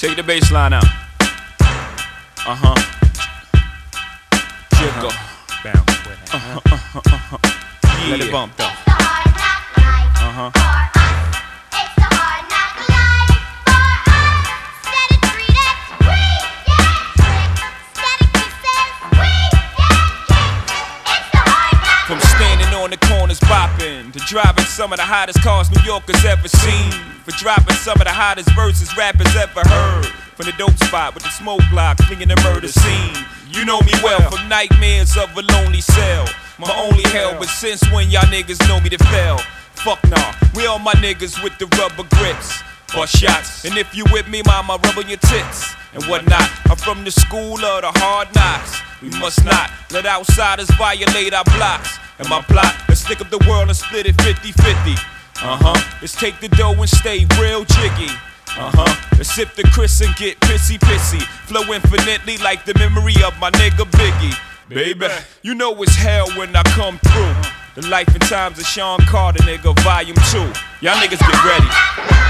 Take the bass line out. Uh huh. Jiggle. Bounce with it. huh? Yeah. Let it bump though. Uh huh. From standing on the corners bopping to driving some of the hottest cars New Yorkers ever seen. For dropping some of the hottest verses rappers ever heard. From the dope spot with the smoke block, flinging the murder scene. You know me well from nightmares of a lonely cell. My only hell, but since when y'all niggas know me to fail? Fuck nah, we all my niggas with the rubber grips or shots. And if you with me, mama, rub on your tits and whatnot. I'm from the school of the hard knocks. We must not let outsiders violate our blocks. And my plot, let's stick up the world and split it 50 50. Uh huh. Let's take the dough and stay real jiggy. Uh huh. Let's sip the Cris and get pissy pissy. Flow infinitely like the memory of my nigga Biggie. Baby, you know it's hell when I come through. The life and times of Sean Carter, nigga, volume 2. Y'all niggas get ready.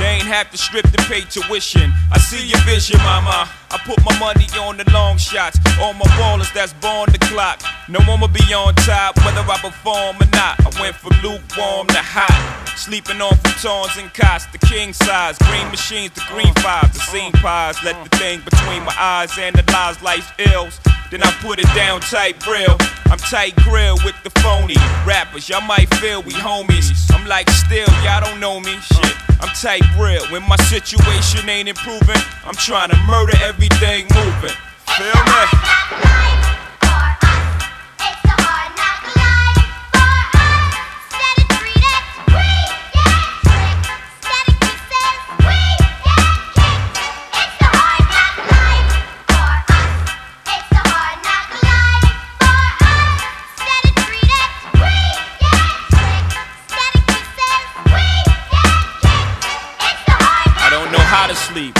They ain't have to strip to pay tuition. I see your vision, mama. I put my money on the long shots. All my ballers that's born the clock. No one will be on top, whether I perform or not. I went from lukewarm to hot. Sleeping on futons and cots, the king size. Green machines, the green fives, the scene pies. Let the thing between my eyes analyze life's ills. Then I put it down tight real. I'm tight grill with the phony rappers. Y'all might feel we homies. I'm like still, y'all don't know me. Shit, I'm tight real. When my situation ain't improving, I'm trying to murder everything moving. Feel me?